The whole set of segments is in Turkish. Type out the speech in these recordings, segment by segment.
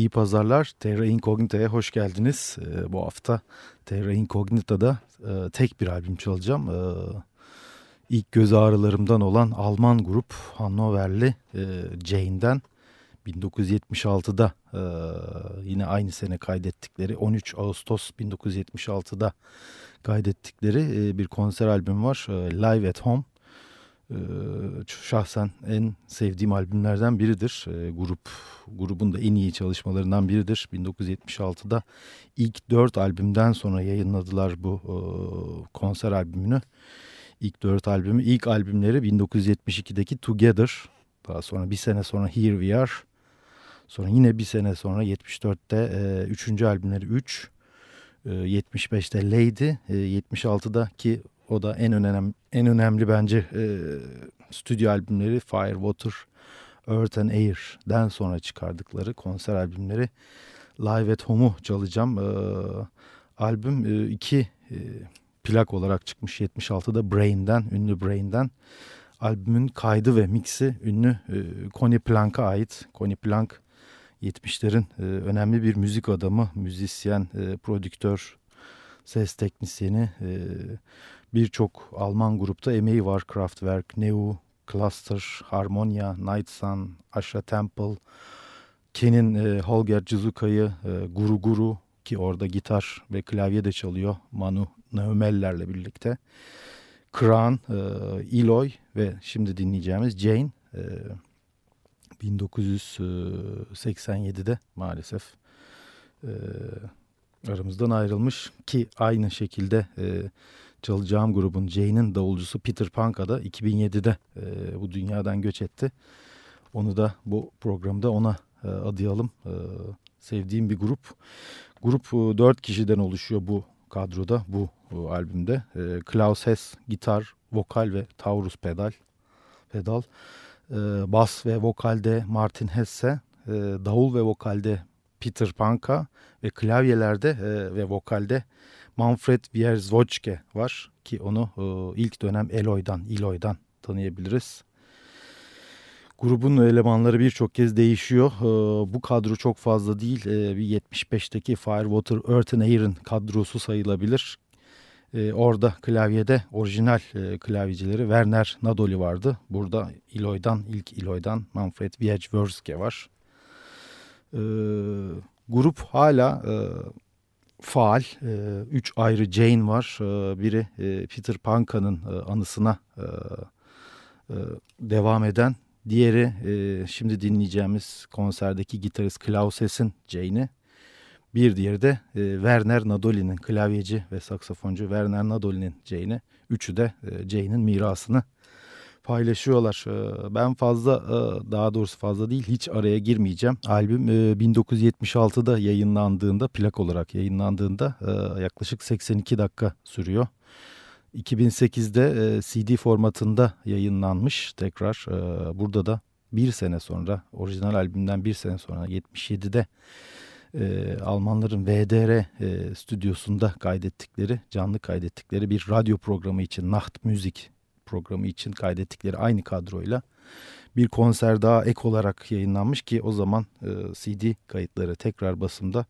iyi pazarlar. Terra Incognita'ya hoş geldiniz. Ee, bu hafta Terra Incognita'da e, tek bir albüm çalacağım. Ee, ilk göz ağrılarımdan olan Alman grup Hannoverli e, Jane'den 1976'da e, yine aynı sene kaydettikleri 13 Ağustos 1976'da kaydettikleri e, bir konser albüm var. E, Live at Home. Ee, şahsen en sevdiğim albümlerden biridir. Ee, grup grubun da en iyi çalışmalarından biridir. 1976'da ilk dört albümden sonra yayınladılar bu e, konser albümünü. İlk dört albümü, ilk albümleri 1972'deki Together. Daha sonra bir sene sonra Here We Are. Sonra yine bir sene sonra 74'te e, üçüncü albümleri 3. E, 75'te Lady. E, 76'daki o da en önemli en önemli bence e, stüdyo albümleri Fire, Water, Earth and Air'den sonra çıkardıkları konser albümleri Live at Home'u çalacağım. E, albüm e, iki e, plak olarak çıkmış 76'da Brain'den, ünlü Brain'den. Albümün kaydı ve mixi ünlü e, Connie Plank'a ait. Connie Plank 70'lerin e, önemli bir müzik adamı, müzisyen, e, prodüktör, ses teknisyeni. E, Birçok Alman grupta emeği var. Kraftwerk, Neu, Cluster, Harmonia, Night Asha Temple, Ken'in e, Holger Jizuka'yı, e, Guru Guru ki orada gitar ve klavye de çalıyor Manu Neumeller'le birlikte. Kran, e, Eloy ve şimdi dinleyeceğimiz Jane e, 1987'de maalesef e, aramızdan ayrılmış ki aynı şekilde e, çalacağım grubun Jane'in davulcusu Peter Panka da 2007'de e, bu dünyadan göç etti. Onu da bu programda ona e, adayalım. E, sevdiğim bir grup. Grup e, 4 kişiden oluşuyor bu kadroda, bu e, albümde. Klaus Hess gitar, vokal ve Taurus pedal. pedal. E, bas ve vokalde Martin Hesse, davul ve vokalde Peter Panka ve klavyelerde ve vokalde Manfred Wierzwojke var ki onu e, ilk dönem Eloy'dan, Eloy'dan tanıyabiliriz. Grubun elemanları birçok kez değişiyor. E, bu kadro çok fazla değil. E, bir 75'teki Firewater Earth and Air'ın kadrosu sayılabilir. Orada klavyede orijinal klavyecileri Werner Nadoli vardı. Burada Eloy'dan, ilk Eloy'dan Manfred Wierzwojke var. Grup hala... faal. E, üç ayrı Jane var. E, biri e, Peter Panka'nın e, anısına e, e, devam eden. Diğeri e, şimdi dinleyeceğimiz konserdeki gitarist Klaus Hess'in Jane'i. Bir diğeri de e, Werner Nadoli'nin klavyeci ve saksafoncu Werner Nadoli'nin Jane'i. Üçü de e, Jane'in mirasını paylaşıyorlar. Ee, ben fazla e, daha doğrusu fazla değil hiç araya girmeyeceğim. Albüm 1976'da e, yayınlandığında plak olarak yayınlandığında e, yaklaşık 82 dakika sürüyor. 2008'de CD formatında yayınlanmış tekrar. Burada da bir sene sonra orijinal albümden bir sene sonra 77'de Almanların VDR stüdyosunda kaydettikleri, canlı kaydettikleri bir radyo programı için Nacht Müzik programı için kaydettikleri aynı kadroyla bir konser daha ek olarak yayınlanmış ki o zaman e, CD kayıtları tekrar basımda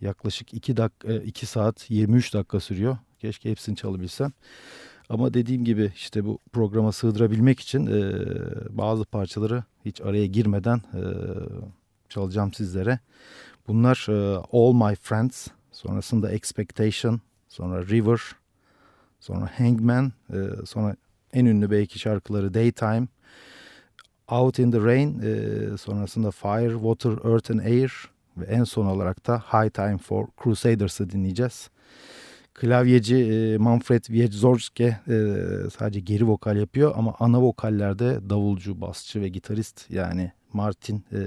yaklaşık 2 dakika 2 saat 23 dakika sürüyor. Keşke hepsini çalabilsem. Ama dediğim gibi işte bu programa sığdırabilmek için e, bazı parçaları hiç araya girmeden e, çalacağım sizlere. Bunlar e, All My Friends, sonrasında Expectation, sonra River, sonra Hangman, e, sonra en ünlü belki şarkıları Daytime, Out in the Rain, e, sonrasında Fire, Water, Earth and Air ve en son olarak da High Time for Crusaders'ı dinleyeceğiz. Klavyeci e, Manfred Wieczorski e, sadece geri vokal yapıyor ama ana vokallerde davulcu, basçı ve gitarist yani Martin e,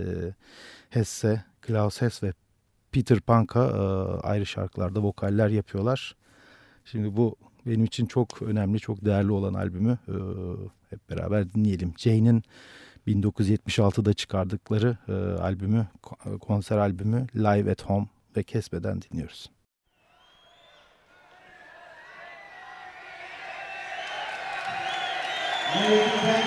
Hesse, Klaus Hess ve Peter Panka e, ayrı şarkılarda vokaller yapıyorlar. Şimdi bu benim için çok önemli, çok değerli olan albümü e, hep beraber dinleyelim. Jane'in 1976'da çıkardıkları e, albümü, konser albümü Live at Home ve kesmeden dinliyoruz. Ladies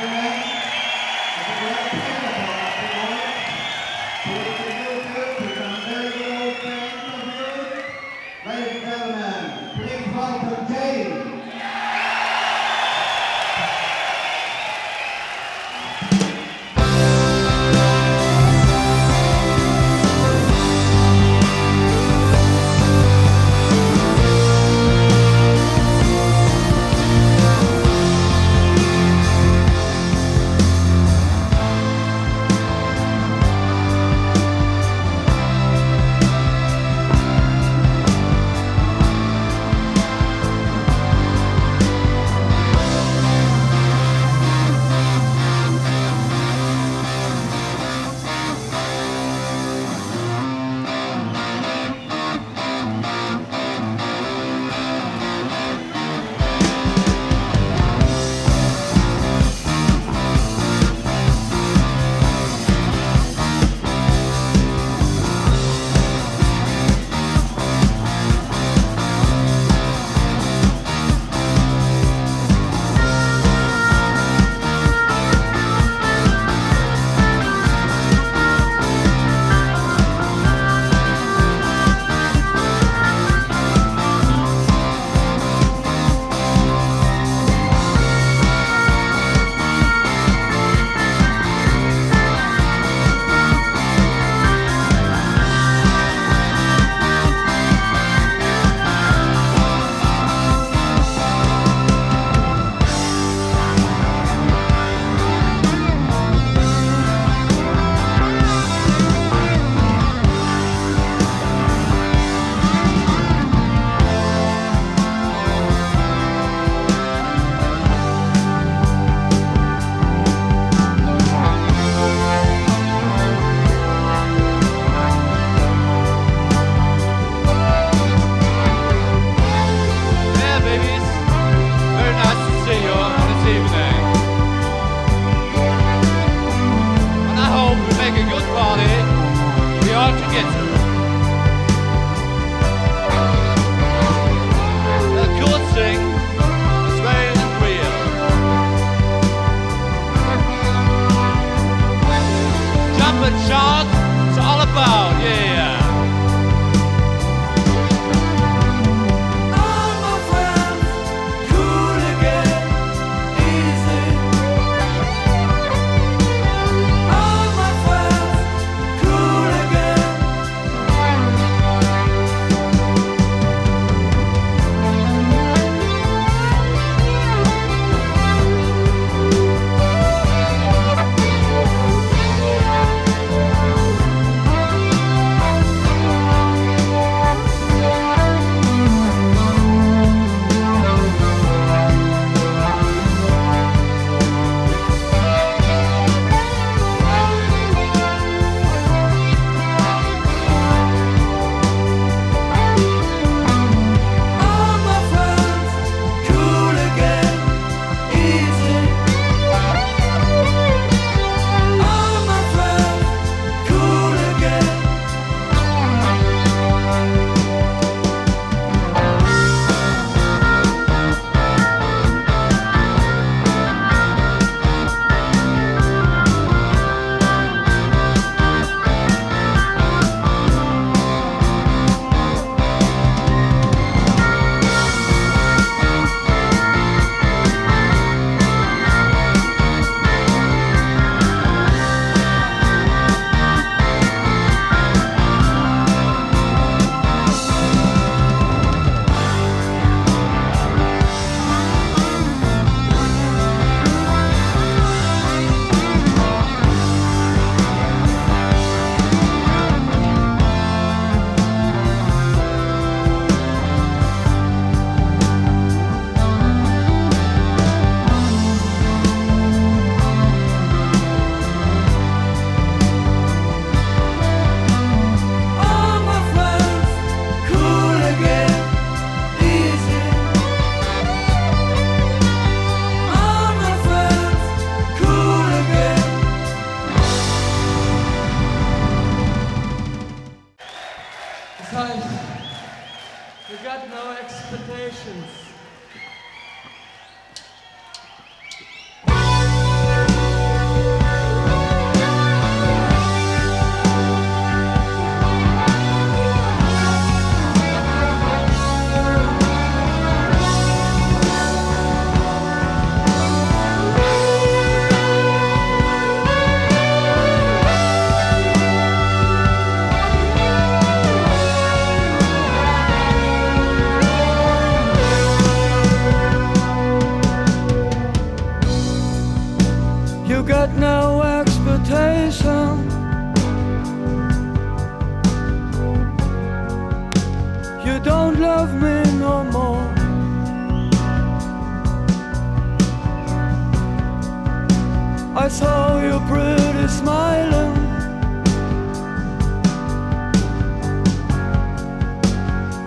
I saw your pretty smiling.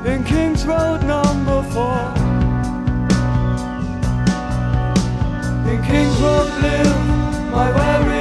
In King's Road number four. In King's Road live my very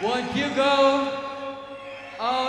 Won't you go? Out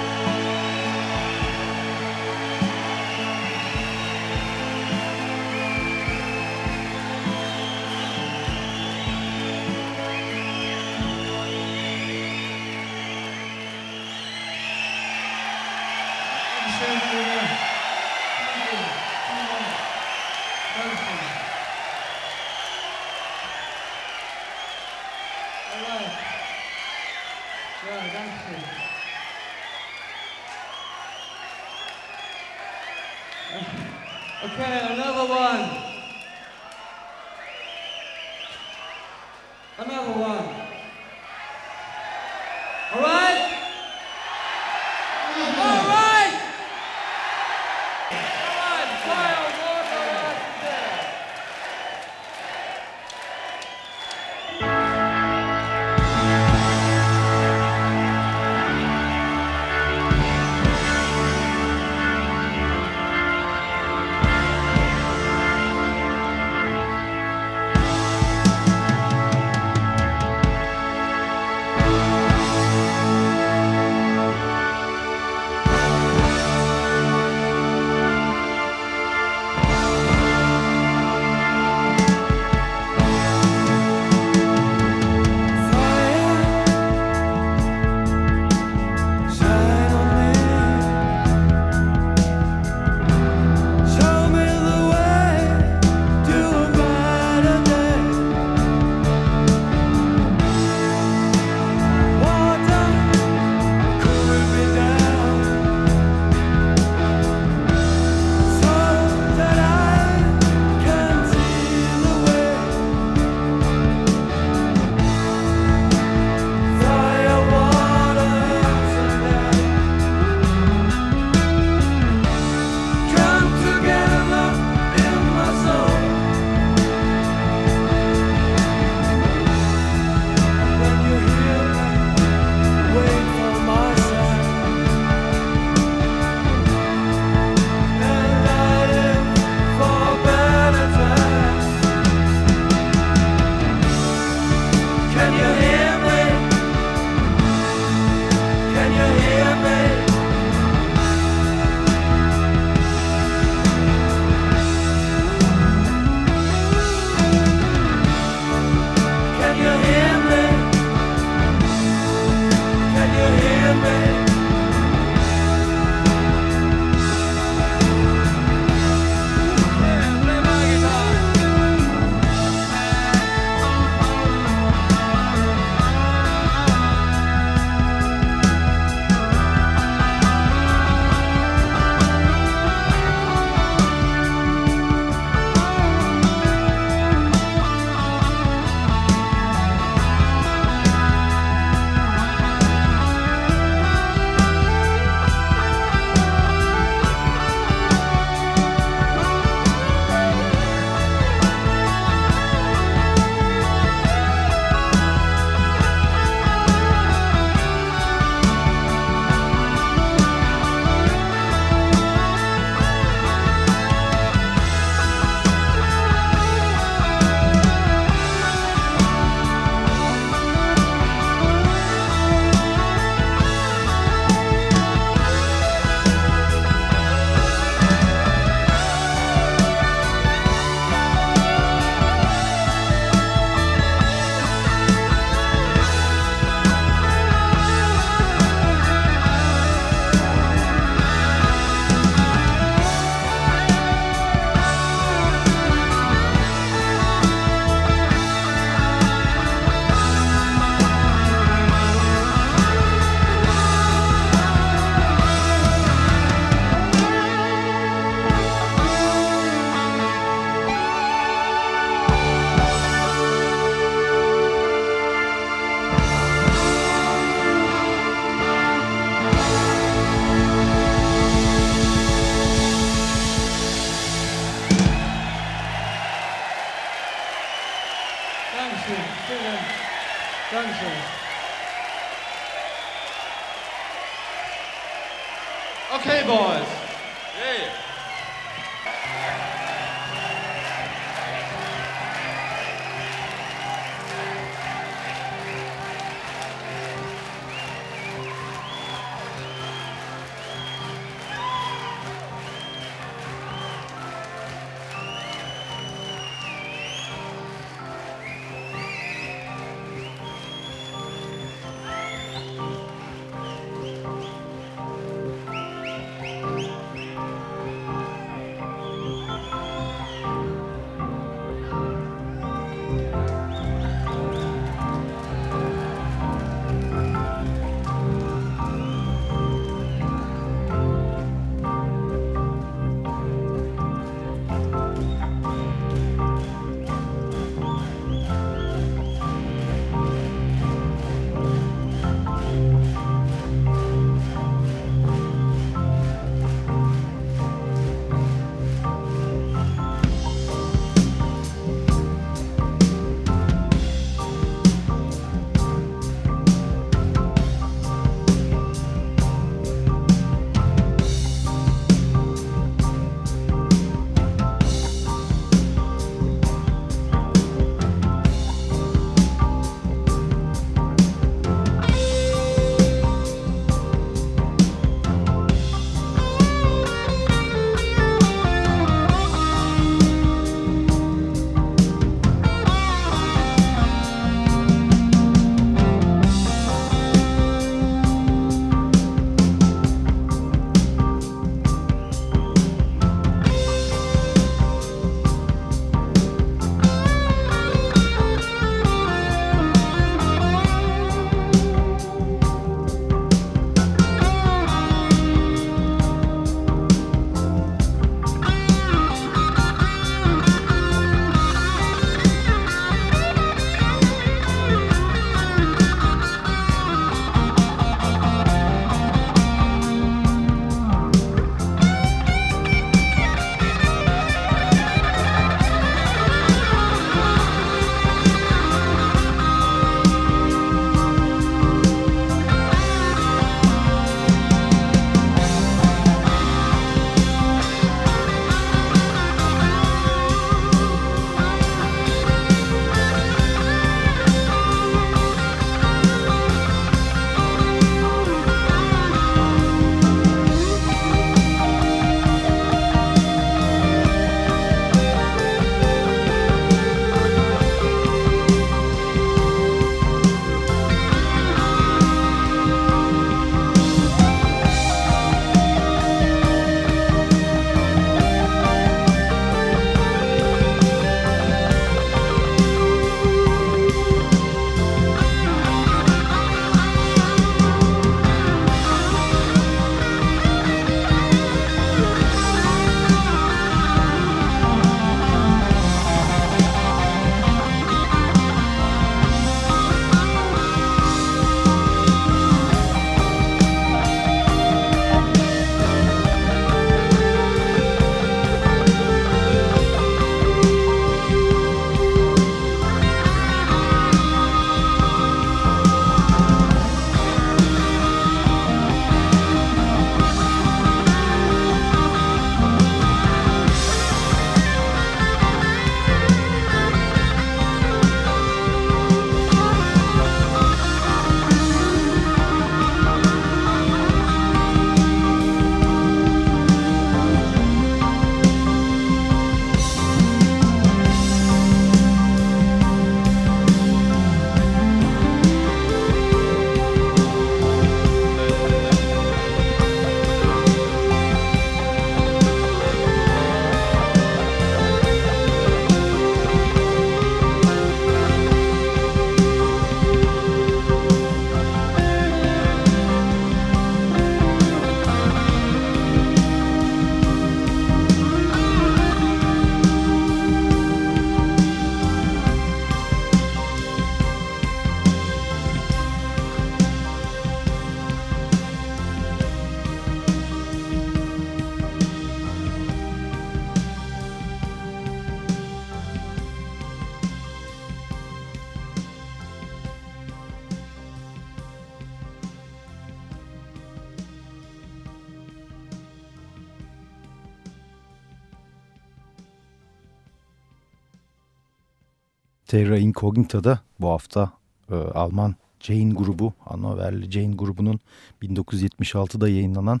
Terra Incognita'da bu hafta e, Alman Jane grubu, Hannoverli Jane grubunun 1976'da yayınlanan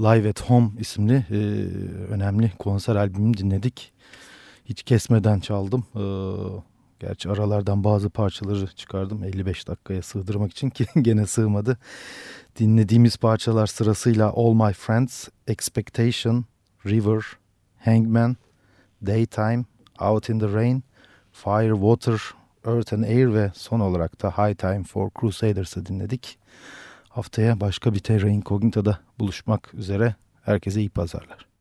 Live at Home isimli e, önemli konser albümünü dinledik. Hiç kesmeden çaldım. E, gerçi aralardan bazı parçaları çıkardım 55 dakikaya sığdırmak için ki gene sığmadı. Dinlediğimiz parçalar sırasıyla All My Friends, Expectation, River, Hangman, Daytime, Out in the Rain, Fire, Water, Earth and Air ve son olarak da High Time for Crusaders'ı dinledik. Haftaya başka bir Terra Incognita'da buluşmak üzere. Herkese iyi pazarlar.